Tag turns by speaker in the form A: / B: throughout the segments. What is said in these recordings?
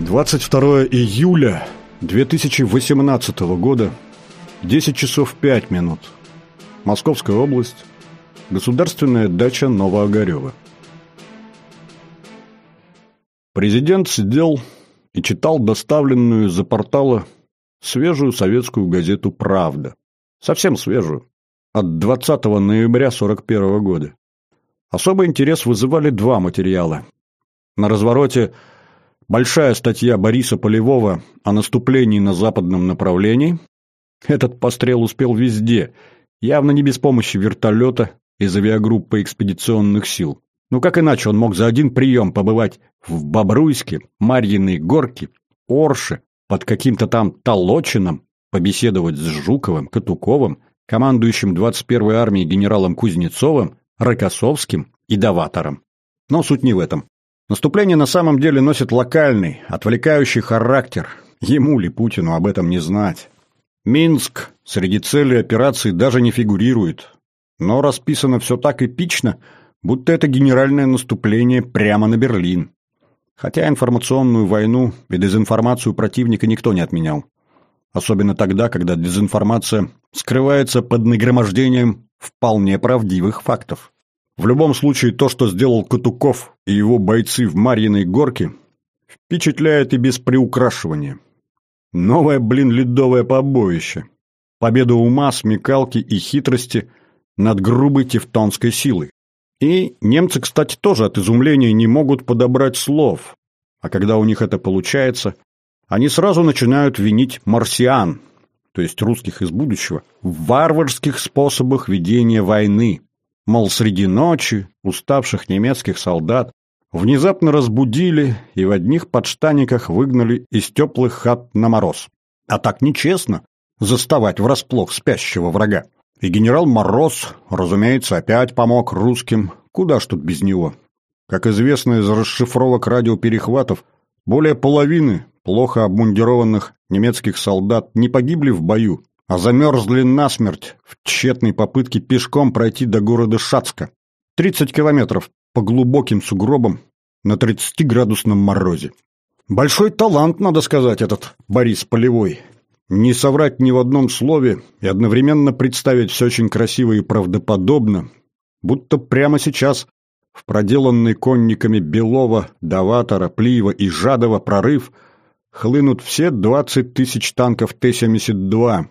A: 22 июля 2018 года, 10 часов 5 минут. Московская область, государственная дача Новоогарева. Президент сидел и читал доставленную за портала свежую советскую газету «Правда». Совсем свежую, от 20 ноября 41 года. Особый интерес вызывали два материала. На развороте – Большая статья Бориса Полевого о наступлении на западном направлении. Этот пострел успел везде, явно не без помощи вертолета из авиагруппы экспедиционных сил. Ну как иначе он мог за один прием побывать в Бобруйске, Марьиной Горке, Орше, под каким-то там Толочином, побеседовать с Жуковым, Катуковым, командующим 21-й армией генералом Кузнецовым, Рокоссовским и Даватором. Но суть не в этом. Наступление на самом деле носит локальный, отвлекающий характер. Ему ли Путину об этом не знать? Минск среди целей операции даже не фигурирует. Но расписано все так эпично, будто это генеральное наступление прямо на Берлин. Хотя информационную войну и дезинформацию противника никто не отменял. Особенно тогда, когда дезинформация скрывается под нагромождением вполне правдивых фактов. В любом случае, то, что сделал Катуков и его бойцы в Марьиной горке, впечатляет и без приукрашивания. Новое, блин, ледовое побоище. Победа ума, смекалки и хитрости над грубой тевтонской силой. И немцы, кстати, тоже от изумления не могут подобрать слов. А когда у них это получается, они сразу начинают винить марсиан, то есть русских из будущего, в варварских способах ведения войны. Мол, среди ночи уставших немецких солдат внезапно разбудили и в одних подштаниках выгнали из теплых хат на мороз. А так нечестно заставать врасплох спящего врага. И генерал Мороз, разумеется, опять помог русским. Куда ж тут без него? Как известно из расшифровок радиоперехватов, более половины плохо обмундированных немецких солдат не погибли в бою, а замерзли насмерть в тщетной попытке пешком пройти до города Шацка. 30 километров по глубоким сугробам на 30-градусном морозе. Большой талант, надо сказать, этот Борис Полевой. Не соврать ни в одном слове и одновременно представить все очень красиво и правдоподобно, будто прямо сейчас в проделанный конниками Белова, Даватора, Плиева и Жадова прорыв хлынут все 20 тысяч танков Т-72,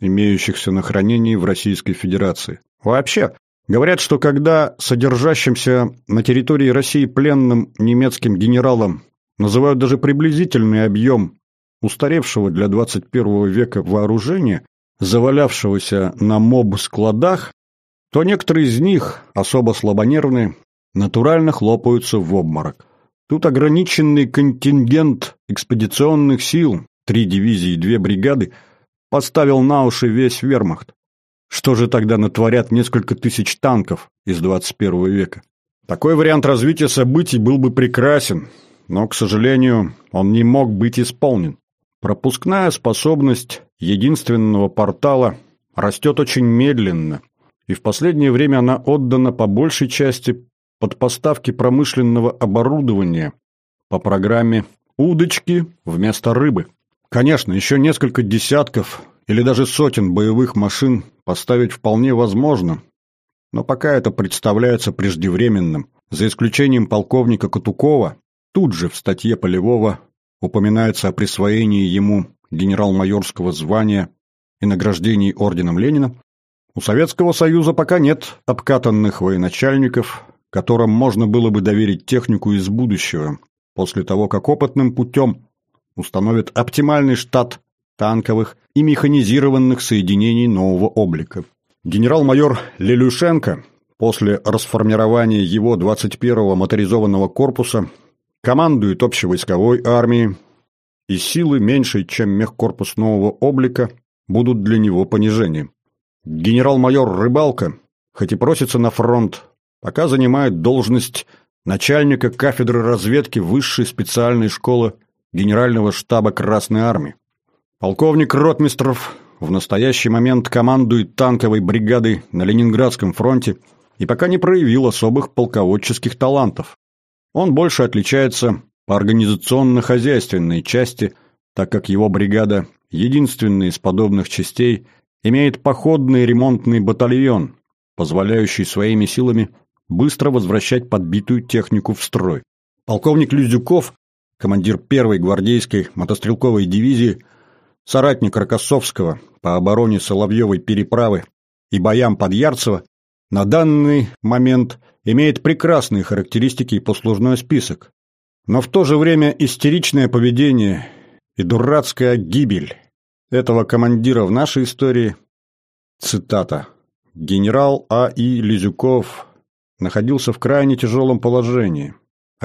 A: имеющихся на хранении в Российской Федерации. Вообще, говорят, что когда содержащимся на территории России пленным немецким генералам называют даже приблизительный объем устаревшего для 21 века вооружения, завалявшегося на моб-складах, то некоторые из них, особо слабонервные, натурально хлопаются в обморок. Тут ограниченный контингент экспедиционных сил, три дивизии и две бригады – подставил на уши весь вермахт. Что же тогда натворят несколько тысяч танков из 21 века? Такой вариант развития событий был бы прекрасен, но, к сожалению, он не мог быть исполнен. Пропускная способность единственного портала растет очень медленно, и в последнее время она отдана по большей части под поставки промышленного оборудования по программе «Удочки вместо рыбы». Конечно, еще несколько десятков или даже сотен боевых машин поставить вполне возможно, но пока это представляется преждевременным. За исключением полковника Катукова, тут же в статье Полевого упоминается о присвоении ему генерал-майорского звания и награждении орденом Ленина, у Советского Союза пока нет обкатанных военачальников, которым можно было бы доверить технику из будущего, после того, как опытным путем установит оптимальный штат танковых и механизированных соединений нового облика. Генерал-майор Лелюшенко после расформирования его 21-го моторизованного корпуса командует общевойсковой армией, и силы меньшей, чем мехкорпус нового облика, будут для него понижением. Генерал-майор Рыбалка, хоть и просится на фронт, пока занимает должность начальника кафедры разведки высшей специальной школы Генерального штаба Красной Армии. Полковник Ротмистров в настоящий момент командует танковой бригадой на Ленинградском фронте и пока не проявил особых полководческих талантов. Он больше отличается по организационно-хозяйственной части, так как его бригада, единственная из подобных частей, имеет походный ремонтный батальон, позволяющий своими силами быстро возвращать подбитую технику в строй. Полковник Люзюков, командир первой гвардейской мотострелковой дивизии, соратник Рокоссовского по обороне Соловьевой переправы и боям под Ярцево, на данный момент имеет прекрасные характеристики и послужной список. Но в то же время истеричное поведение и дурацкая гибель этого командира в нашей истории – цитата. Генерал А.И. Лизюков находился в крайне тяжелом положении.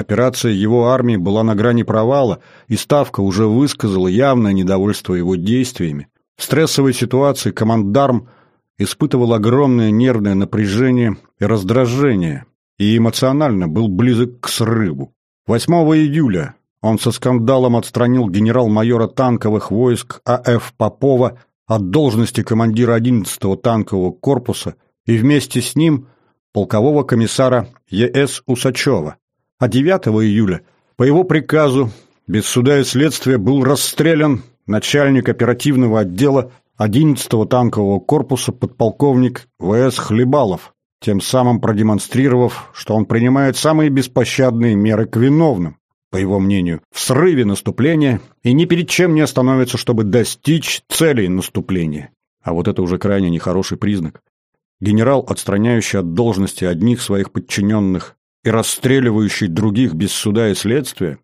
A: Операция его армии была на грани провала, и Ставка уже высказала явное недовольство его действиями. В стрессовой ситуации командарм испытывал огромное нервное напряжение и раздражение, и эмоционально был близок к срыву. 8 июля он со скандалом отстранил генерал-майора танковых войск А.Ф. Попова от должности командира 11-го танкового корпуса и вместе с ним полкового комиссара Е.С. Усачева. А 9 июля по его приказу без суда и следствия был расстрелян начальник оперативного отдела 11-го танкового корпуса подполковник В.С. Хлебалов, тем самым продемонстрировав, что он принимает самые беспощадные меры к виновным, по его мнению, в срыве наступления и ни перед чем не остановится, чтобы достичь целей наступления. А вот это уже крайне нехороший признак. Генерал, отстраняющий от должности одних своих подчиненных и расстреливающий других без суда и следствия,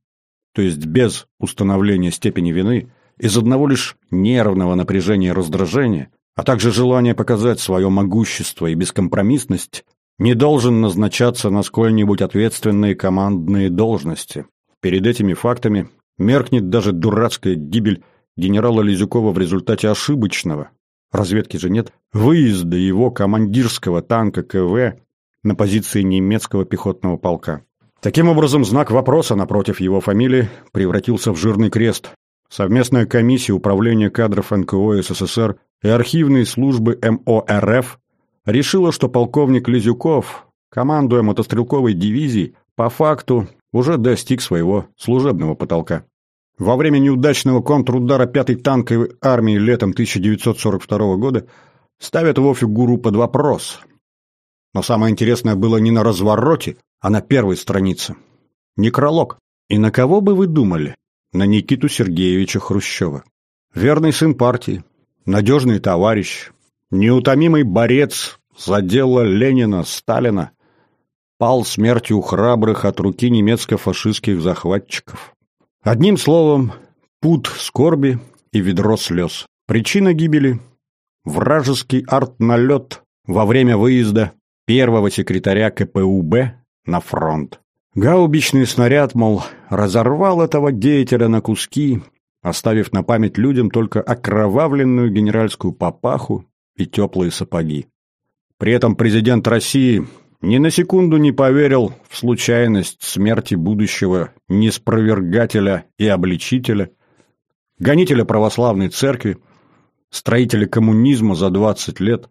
A: то есть без установления степени вины, из одного лишь нервного напряжения и раздражения, а также желания показать свое могущество и бескомпромиссность, не должен назначаться на сколь-нибудь ответственные командные должности. Перед этими фактами меркнет даже дурацкая гибель генерала Лизюкова в результате ошибочного, разведки же нет, выезда его командирского танка КВ на позиции немецкого пехотного полка. Таким образом, знак вопроса напротив его фамилии превратился в жирный крест, Совместная комиссия Управления кадров НКО СССР и архивные службы МОРФ решила, что полковник Лизюков, командуя мотострелковой дивизией, по факту уже достиг своего служебного потолка. Во время неудачного контрудара 5-й танковой армии летом 1942 года ставят его фигуру под вопрос. Но самое интересное было не на развороте, а на первой странице. Некролог. И на кого бы вы думали? на Никиту Сергеевича Хрущева. Верный сын партии, надежный товарищ, неутомимый борец за дело Ленина, Сталина, пал смертью храбрых от руки немецко-фашистских захватчиков. Одним словом, пут скорби и ведро слез. Причина гибели – вражеский артналет во время выезда первого секретаря КПУБ на фронт. Гаубичный снаряд, мол, разорвал этого деятеля на куски, оставив на память людям только окровавленную генеральскую папаху и теплые сапоги. При этом президент России ни на секунду не поверил в случайность смерти будущего неспровергателя и обличителя, гонителя православной церкви, строителя коммунизма за 20 лет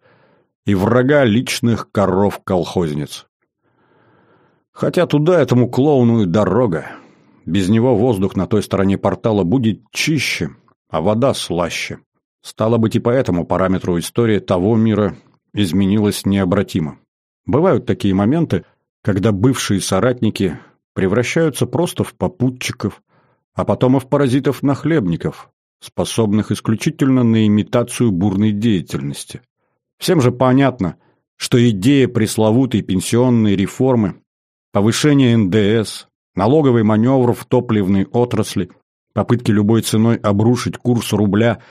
A: и врага личных коров-колхозниц. Хотя туда этому клоуну и дорога. Без него воздух на той стороне портала будет чище, а вода слаще. Стало быть, и по этому параметру история того мира изменилась необратимо. Бывают такие моменты, когда бывшие соратники превращаются просто в попутчиков, а потом и в паразитов-нахлебников, способных исключительно на имитацию бурной деятельности. Всем же понятно, что идея пресловутой пенсионной реформы повышение НДС, налоговый маневр в топливной отрасли, попытки любой ценой обрушить курс рубля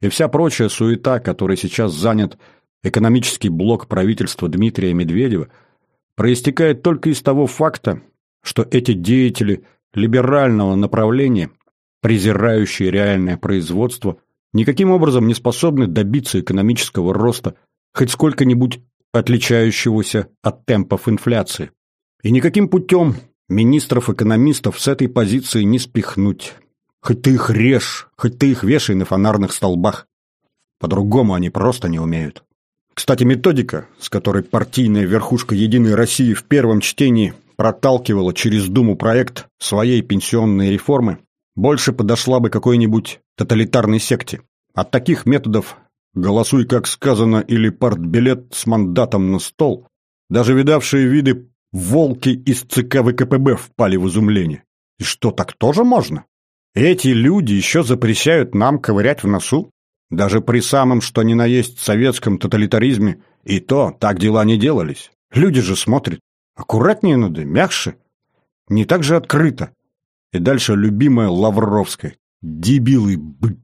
A: и вся прочая суета, которой сейчас занят экономический блок правительства Дмитрия Медведева, проистекает только из того факта, что эти деятели либерального направления, презирающие реальное производство, никаким образом не способны добиться экономического роста, хоть сколько-нибудь отличающегося от темпов инфляции. И никаким путем министров-экономистов с этой позиции не спихнуть. Хоть ты их режь, хоть ты их вешай на фонарных столбах. По-другому они просто не умеют. Кстати, методика, с которой партийная верхушка «Единой России» в первом чтении проталкивала через Думу проект своей пенсионной реформы, больше подошла бы какой-нибудь тоталитарной секте. От таких методов «голосуй, как сказано» или «партбилет с мандатом на стол» даже видавшие виды волки из ЦК ВКПБ впали в изумление. И что, так тоже можно? Эти люди еще запрещают нам ковырять в носу? Даже при самом, что ни на есть советском тоталитаризме, и то так дела не делались. Люди же смотрят. Аккуратнее надо, мягче. Не так же открыто. И дальше любимая Лавровская. Дебилы, бы.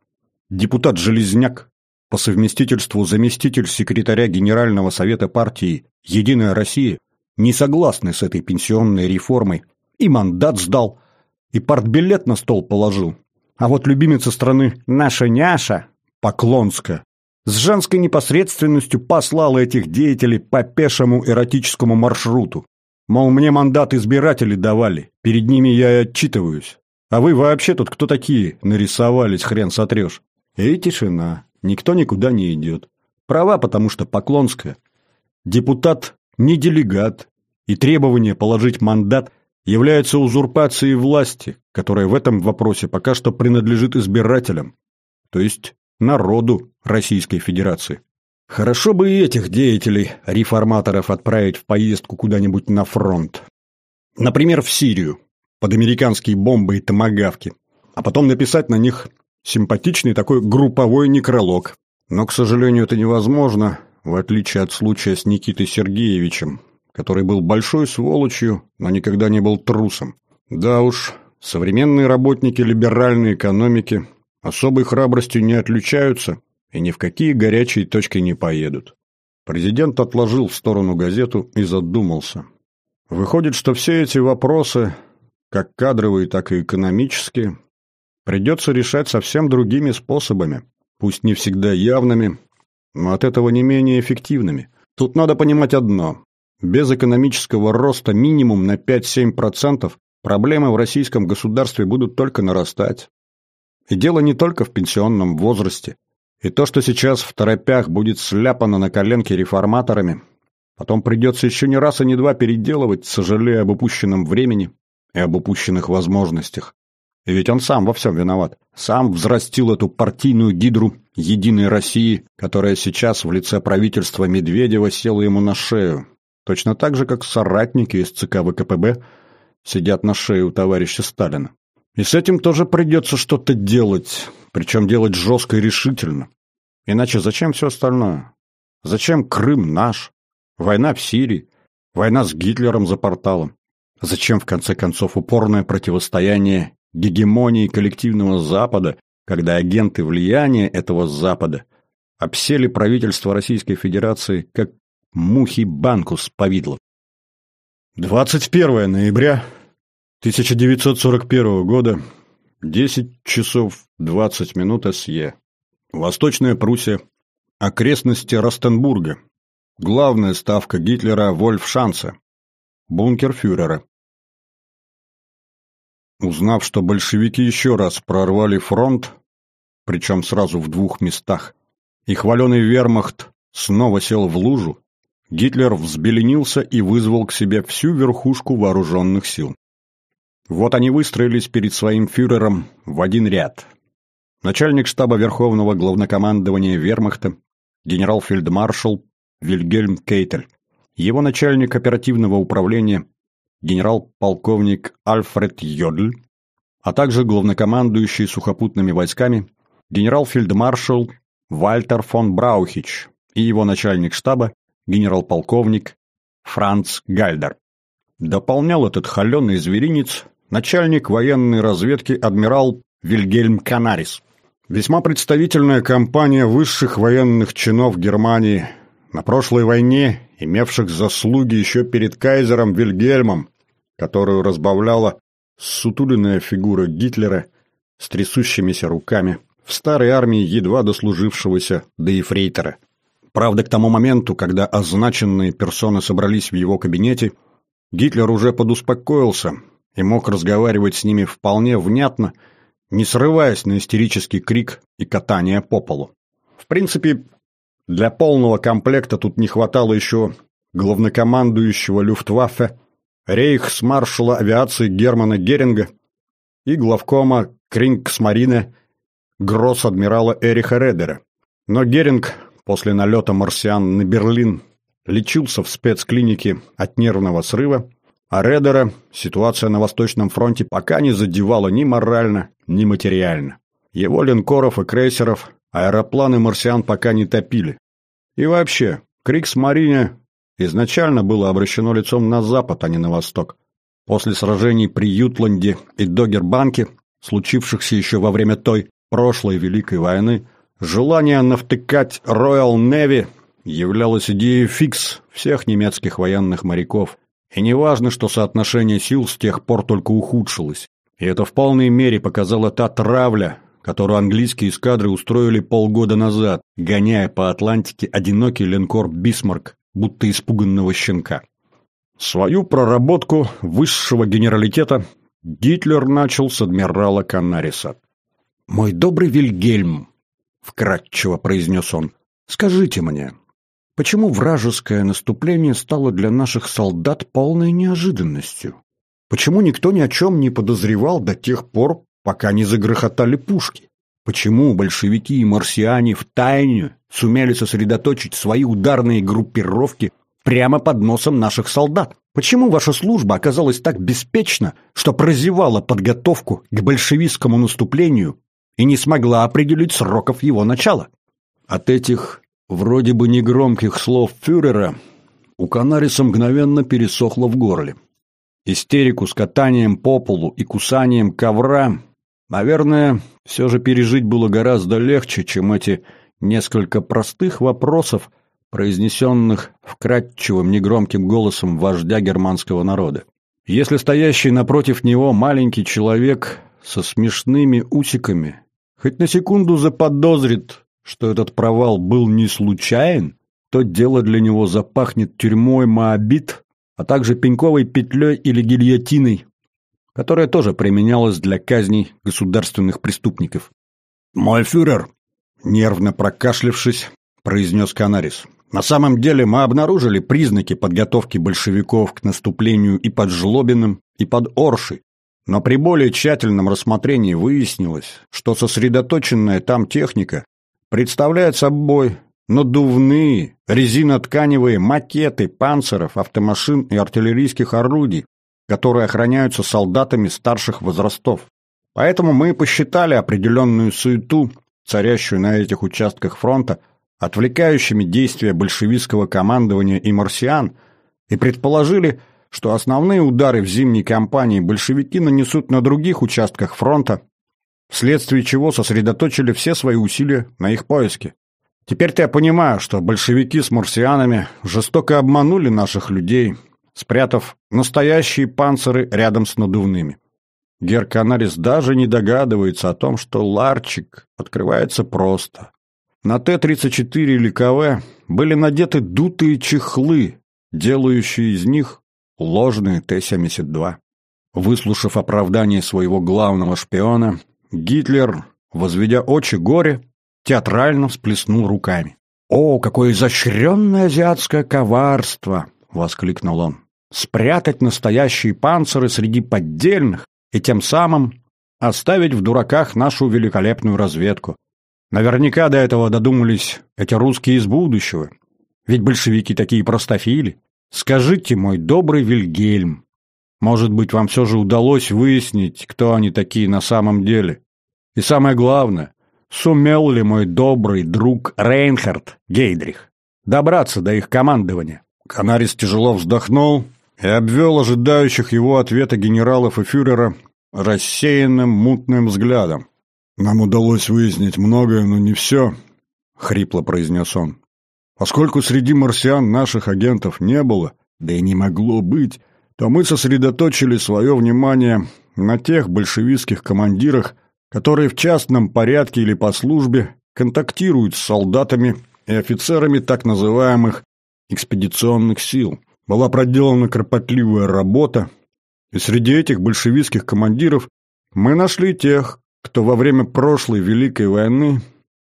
A: Депутат Железняк, по совместительству заместитель секретаря Генерального совета партии «Единая Россия», не согласны с этой пенсионной реформой, и мандат сдал, и партбилет на стол положил. А вот любимица страны «Наша няша» Поклонская с женской непосредственностью послала этих деятелей по пешему эротическому маршруту. Мол, мне мандат избиратели давали, перед ними я и отчитываюсь. А вы вообще тут кто такие? Нарисовались, хрен сотрешь. И тишина. Никто никуда не идет. Права, потому что Поклонская. Депутат не делегат, и требование положить мандат является узурпацией власти, которая в этом вопросе пока что принадлежит избирателям, то есть народу Российской Федерации. Хорошо бы и этих деятелей, реформаторов, отправить в поездку куда-нибудь на фронт. Например, в Сирию, под американские бомбы и томагавки, а потом написать на них симпатичный такой групповой некролог. Но, к сожалению, это невозможно, в отличие от случая с Никитой Сергеевичем, который был большой сволочью, но никогда не был трусом. Да уж, современные работники либеральной экономики особой храбростью не отличаются и ни в какие горячие точки не поедут. Президент отложил в сторону газету и задумался. Выходит, что все эти вопросы, как кадровые, так и экономические, придется решать совсем другими способами, пусть не всегда явными, но от этого не менее эффективными. Тут надо понимать одно. Без экономического роста минимум на 5-7% проблемы в российском государстве будут только нарастать. И дело не только в пенсионном возрасте. И то, что сейчас в торопях будет сляпано на коленке реформаторами, потом придется еще не раз и не два переделывать, сожалея об упущенном времени и об упущенных возможностях. Ведь он сам во всем виноват. Сам взрастил эту партийную гидру «Единой России», которая сейчас в лице правительства Медведева села ему на шею. Точно так же, как соратники из ЦК ВКПБ сидят на шее у товарища Сталина. И с этим тоже придется что-то делать, причем делать жестко и решительно. Иначе зачем все остальное? Зачем Крым наш? Война в Сирии? Война с Гитлером за порталом? Зачем, в конце концов, упорное противостояние гегемонии коллективного Запада, когда агенты влияния этого Запада обсели правительство Российской Федерации как мухи банку с повидлом. 21 ноября 1941 года, 10 часов 20 минут СЕ. Восточная Пруссия, окрестности Ростенбурга, главная ставка Гитлера Вольфшанце, бункер фюрера. Узнав, что большевики еще раз прорвали фронт, причем сразу в двух местах, и хваленый вермахт снова сел в лужу, Гитлер взбеленился и вызвал к себе всю верхушку вооруженных сил. Вот они выстроились перед своим фюрером в один ряд. Начальник штаба Верховного главнокомандования вермахта, генерал-фельдмаршал Вильгельм Кейтель, его начальник оперативного управления генерал-полковник Альфред Йодль, а также главнокомандующий сухопутными войсками генерал-фельдмаршал Вальтер фон Браухич и его начальник штаба генерал-полковник Франц Гальдер. Дополнял этот холеный зверинец начальник военной разведки адмирал Вильгельм Канарис. Весьма представительная компания высших военных чинов Германии, на прошлой войне имевших заслуги еще перед кайзером Вильгельмом, которую разбавляла сутуленная фигура Гитлера с трясущимися руками, в старой армии едва дослужившегося до ефрейтора. Правда, к тому моменту, когда означенные персоны собрались в его кабинете, Гитлер уже подуспокоился и мог разговаривать с ними вполне внятно, не срываясь на истерический крик и катание по полу. В принципе, для полного комплекта тут не хватало еще главнокомандующего Люфтваффе рейхсмаршала авиации Германа Геринга и главкома Крингсмарина гросс-адмирала Эриха Редера. Но Геринг после налета марсиан на Берлин лечился в спецклинике от нервного срыва, а Редера ситуация на Восточном фронте пока не задевала ни морально, ни материально. Его линкоров и крейсеров аэропланы марсиан пока не топили. И вообще, кригсмарине изначально было обращено лицом на запад, а не на восток. После сражений при Ютланде и Догербанке, случившихся еще во время той прошлой Великой войны, желание навтыкать Royal Navy являлось идеей фикс всех немецких военных моряков. И неважно, что соотношение сил с тех пор только ухудшилось. И это в полной мере показала та травля, которую английские эскадры устроили полгода назад, гоняя по Атлантике одинокий линкор «Бисмарк», будто испуганного щенка. Свою проработку высшего генералитета Гитлер начал с адмирала Канариса. «Мой добрый Вильгельм», — вкратчиво произнес он, — «скажите мне, почему вражеское наступление стало для наших солдат полной неожиданностью? Почему никто ни о чем не подозревал до тех пор, пока не загрохотали пушки? Почему большевики и марсиане в тайне сумели сосредоточить свои ударные группировки прямо под носом наших солдат? Почему ваша служба оказалась так беспечна, что прозевала подготовку к большевистскому наступлению и не смогла определить сроков его начала? От этих вроде бы негромких слов фюрера у Канариса мгновенно пересохло в горле. Истерику с катанием по полу и кусанием ковра, наверное, все же пережить было гораздо легче, чем эти несколько простых вопросов, произнесенных вкрадчивым негромким голосом вождя германского народа. Если стоящий напротив него маленький человек со смешными усиками хоть на секунду заподозрит, что этот провал был не случайен, то дело для него запахнет тюрьмой Моабит, а также пеньковой петлей или гильотиной, которая тоже применялась для казней государственных преступников. «Мой фюрер», нервно прокашлявшись, произнес Канарис, на самом деле мы обнаружили признаки подготовки большевиков к наступлению и под Жлобиным, и под Оршей, но при более тщательном рассмотрении выяснилось, что сосредоточенная там техника представляет собой надувные, резинотканевые макеты панцеров, автомашин и артиллерийских орудий, которые охраняются солдатами старших возрастов. Поэтому мы посчитали определенную суету, царящую на этих участках фронта, отвлекающими действия большевистского командования и марсиан, и предположили, что основные удары в зимней кампании большевики нанесут на других участках фронта, вследствие чего сосредоточили все свои усилия на их поиске. Теперь-то я понимаю, что большевики с марсианами жестоко обманули наших людей, спрятав настоящие панциры рядом с надувными. Герканарис даже не догадывается о том, что ларчик открывается просто. На Т-34 или КВ были надеты дутые чехлы, делающие из них ложные Т-72. Выслушав оправдание своего главного шпиона, Гитлер, возведя очи горе, театрально всплеснул руками. «О, какое изощренное азиатское коварство!» — воскликнул он. «Спрятать настоящие панциры среди поддельных и тем самым оставить в дураках нашу великолепную разведку. Наверняка до этого додумались эти русские из будущего. Ведь большевики такие простофили. Скажите, мой добрый Вильгельм, может быть, вам все же удалось выяснить, кто они такие на самом деле? И самое главное, сумел ли мой добрый друг Рейнхард Гейдрих добраться до их командования? Канарис тяжело вздохнул и обвел ожидающих его ответа генералов и фюрера рассеянным мутным взглядом. «Нам удалось выяснить многое, но не все», — хрипло произнес он. «Поскольку среди марсиан наших агентов не было, да и не могло быть, то мы сосредоточили свое внимание на тех большевистских командирах, которые в частном порядке или по службе контактируют с солдатами и офицерами так называемых экспедиционных сил. Была проделана кропотливая работа, и среди этих большевистских командиров мы нашли тех, кто во время прошлой Великой войны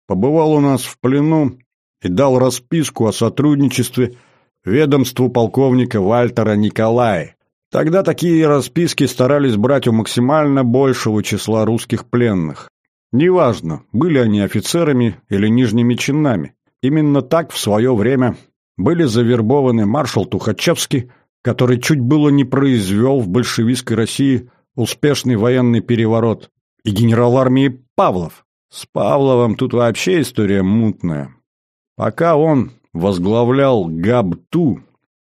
A: побывал у нас в плену и дал расписку о сотрудничестве ведомству полковника Вальтера Николая, Тогда такие расписки старались брать у максимально большего числа русских пленных. Неважно, были они офицерами или нижними чинами. Именно так в свое время были завербованы маршал Тухачевский, который чуть было не произвел в большевистской России успешный военный переворот, и генерал армии Павлов. С Павловым тут вообще история мутная. Пока он возглавлял ГАБ-ТУ,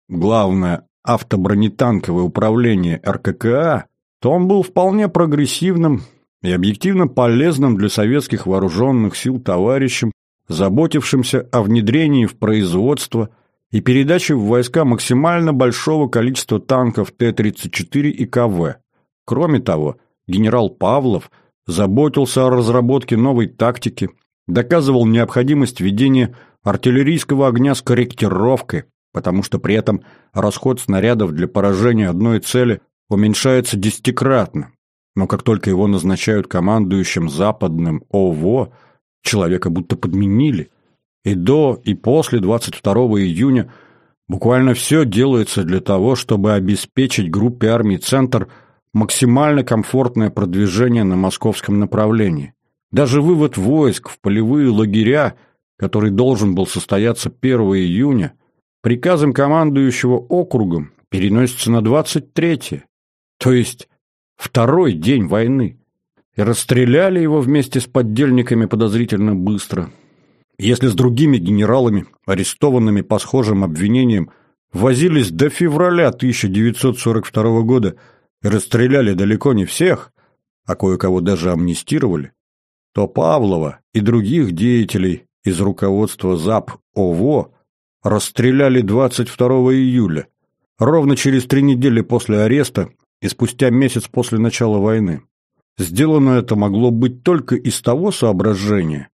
A: главное автобронетанковое управление РККА, то он был вполне прогрессивным и объективно полезным для советских вооруженных сил товарищем, заботившимся о внедрении в производство и передаче в войска максимально большого количества танков Т-34 и КВ. Кроме того, генерал Павлов заботился о разработке новой тактики, доказывал необходимость ведения артиллерийского огня с корректировкой, потому что при этом расход снарядов для поражения одной цели уменьшается десятикратно. Но как только его назначают командующим западным ОВО, человека будто подменили. И до, и после 22 июня буквально все делается для того, чтобы обеспечить группе армий «Центр» максимально комфортное продвижение на московском направлении. Даже вывод войск в полевые лагеря, который должен был состояться 1 июня – приказом командующего округом переносится на 23 то есть второй день войны. И расстреляли его вместе с поддельниками подозрительно быстро. Если с другими генералами, арестованными по схожим обвинениям, возились до февраля 1942 года и расстреляли далеко не всех, а кое-кого даже амнистировали, то Павлова и других деятелей из руководства ЗАП ОВО расстреляли 22 июля, ровно через три недели после ареста и спустя месяц после начала войны. Сделано это могло быть только из того соображения,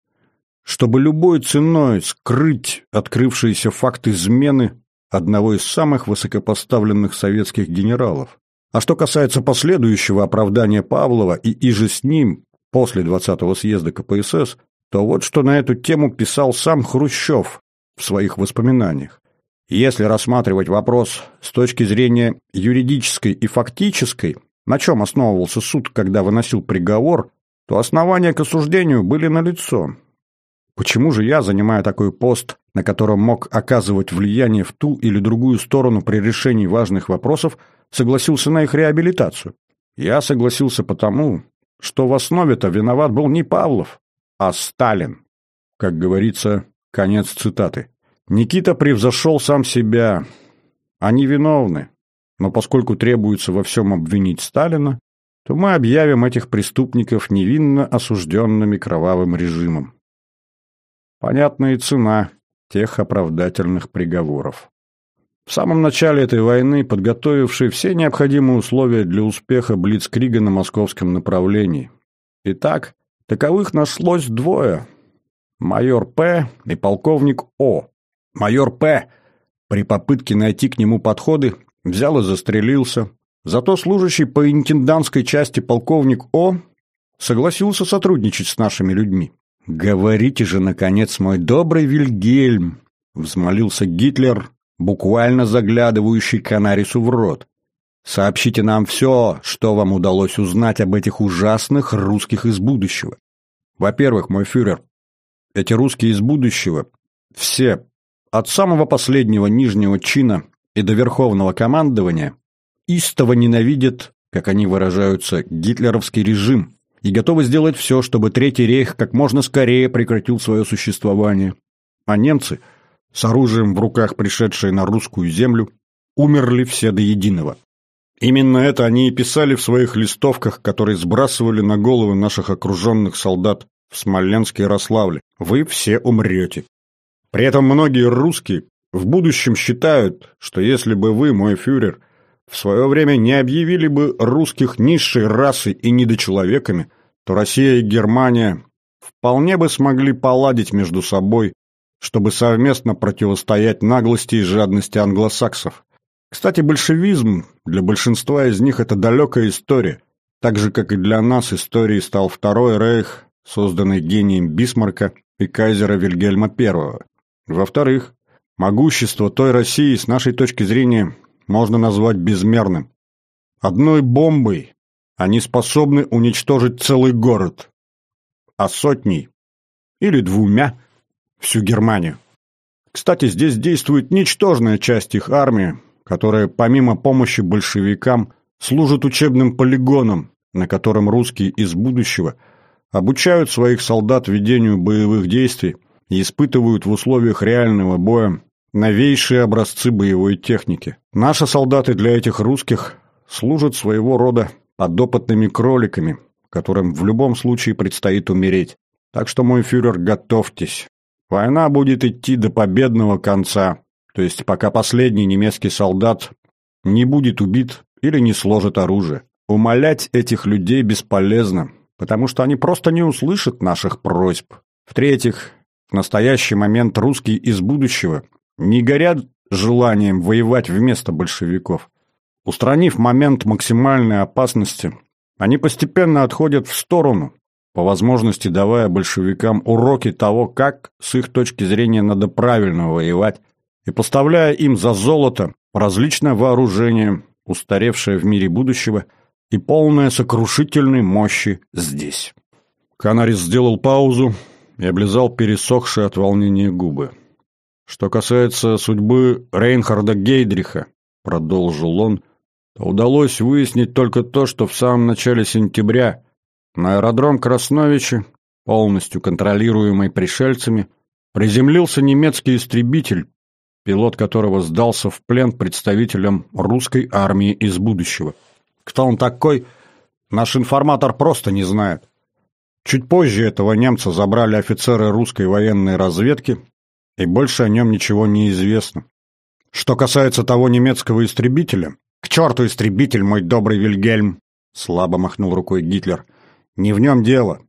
A: чтобы любой ценой скрыть открывшиеся факты измены одного из самых высокопоставленных советских генералов. А что касается последующего оправдания Павлова и иже с ним после 20-го съезда КПСС, то вот что на эту тему писал сам Хрущев в своих воспоминаниях. Если рассматривать вопрос с точки зрения юридической и фактической, на чем основывался суд, когда выносил приговор, то основания к осуждению были налицо. Почему же я, занимая такой пост, на котором мог оказывать влияние в ту или другую сторону при решении важных вопросов, согласился на их реабилитацию? Я согласился потому, что в основе-то виноват был не Павлов, а Сталин. Как говорится, Конец цитаты. Никита превзошел сам себя. Они виновны. Но поскольку требуется во всем обвинить Сталина, то мы объявим этих преступников невинно осужденными кровавым режимом. Понятна и цена тех оправдательных приговоров. В самом начале этой войны, подготовивший все необходимые условия для успеха Блицкрига на московском направлении. Итак, таковых нашлось двое – майор П. и полковник О. Майор П. при попытке найти к нему подходы взял и застрелился. Зато служащий по интендантской части полковник О. согласился сотрудничать с нашими людьми. «Говорите же, наконец, мой добрый Вильгельм!» — взмолился Гитлер, буквально заглядывающий Канарису в рот. «Сообщите нам все, что вам удалось узнать об этих ужасных русских из будущего. Во-первых, мой фюрер, эти русские из будущего, все, от самого последнего нижнего чина и до верховного командования, истово ненавидят, как они выражаются, гитлеровский режим и готовы сделать все, чтобы Третий рейх как можно скорее прекратил свое существование. А немцы, с оружием в руках пришедшие на русскую землю, умерли все до единого. Именно это они и писали в своих листовках, которые сбрасывали на головы наших окруженных солдат в Смоленске и Ярославле. Вы все умрете. При этом многие русские в будущем считают, что если бы вы, мой фюрер, в свое время не объявили бы русских низшей расой и недочеловеками, то Россия и Германия вполне бы смогли поладить между собой, чтобы совместно противостоять наглости и жадности англосаксов. Кстати, большевизм для большинства из них это далекая история, так же, как и для нас историей стал Второй Рейх созданный гением Бисмарка и кайзера Вильгельма I. Во-вторых, могущество той России с нашей точки зрения можно назвать безмерным. Одной бомбой они способны уничтожить целый город, а сотней или двумя всю Германию. Кстати, здесь действует ничтожная часть их армии, которая помимо помощи большевикам служит учебным полигоном, на котором русские из будущего обучают своих солдат ведению боевых действий и испытывают в условиях реального боя новейшие образцы боевой техники. Наши солдаты для этих русских служат своего рода подопытными кроликами, которым в любом случае предстоит умереть. Так что, мой фюрер, готовьтесь. Война будет идти до победного конца, то есть пока последний немецкий солдат не будет убит или не сложит оружие. Умолять этих людей бесполезно, потому что они просто не услышат наших просьб. В-третьих, в настоящий момент русские из будущего не горят желанием воевать вместо большевиков. Устранив момент максимальной опасности, они постепенно отходят в сторону, по возможности давая большевикам уроки того, как, с их точки зрения, надо правильно воевать, и поставляя им за золото различное вооружение, устаревшее в мире будущего и полное сокрушительной мощи здесь. Канарис сделал паузу и облизал пересохшие от волнения губы. Что касается судьбы Рейнхарда Гейдриха, продолжил он, то удалось выяснить только то, что в самом начале сентября на аэродром Красновичи, полностью контролируемый пришельцами, приземлился немецкий истребитель, пилот которого сдался в плен представителям русской армии из будущего. Кто он такой, наш информатор просто не знает. Чуть позже этого немца забрали офицеры русской военной разведки, и больше о нем ничего не известно. Что касается того немецкого истребителя, к черту истребитель, мой добрый Вильгельм, слабо махнул рукой Гитлер. Не в нем дело.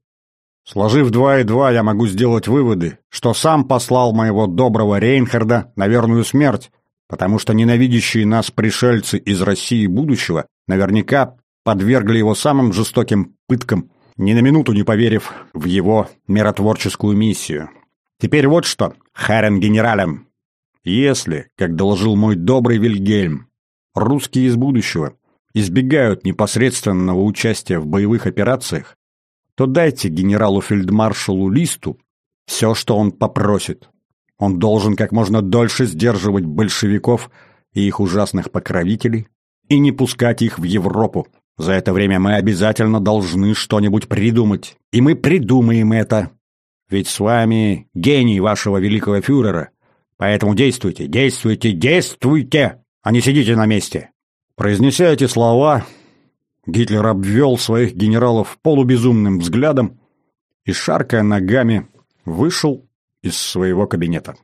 A: Сложив два и два, я могу сделать выводы, что сам послал моего доброго Рейнхарда на верную смерть, потому что ненавидящие нас пришельцы из России будущего наверняка подвергли его самым жестоким пыткам, ни на минуту не поверив в его миротворческую миссию. Теперь вот что, Харен генералем. Если, как доложил мой добрый Вильгельм, русские из будущего избегают непосредственного участия в боевых операциях, то дайте генералу-фельдмаршалу Листу все, что он попросит. Он должен как можно дольше сдерживать большевиков и их ужасных покровителей и не пускать их в Европу. За это время мы обязательно должны что-нибудь придумать. И мы придумаем это. Ведь с вами гений вашего великого фюрера. Поэтому действуйте, действуйте, действуйте, а не сидите на месте. Произнеся эти слова, Гитлер обвел своих генералов полубезумным взглядом и, шаркая ногами, вышел из своего кабинета.